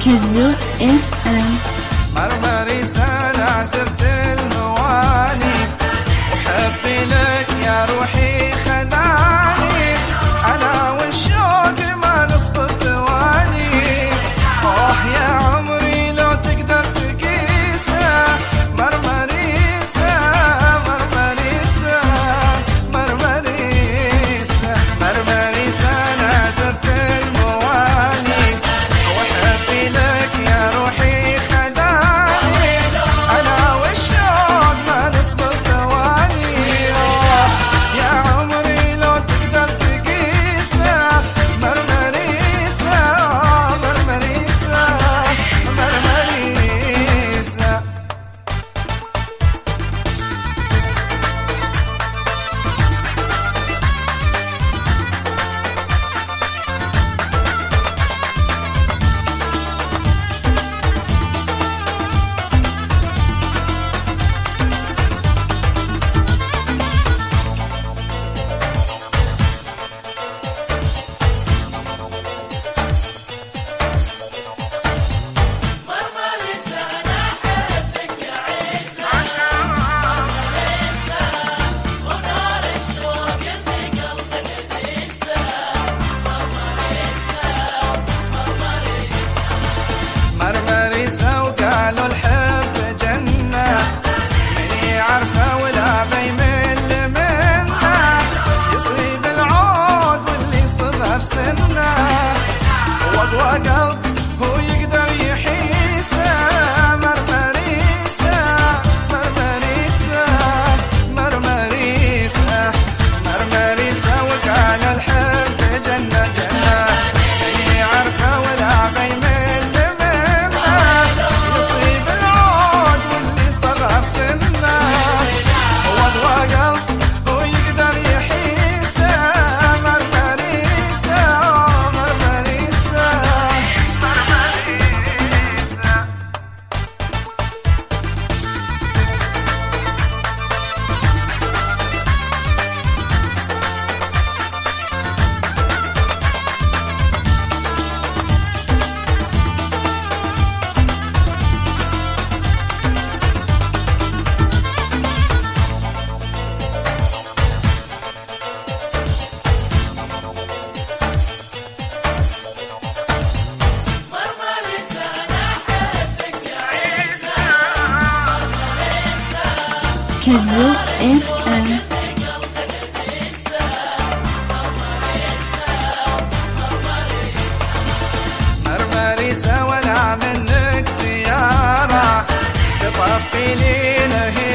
Kazoo FM. do não. كازو اف ام مرمريسة ولا منك سياره تطفي لي لهي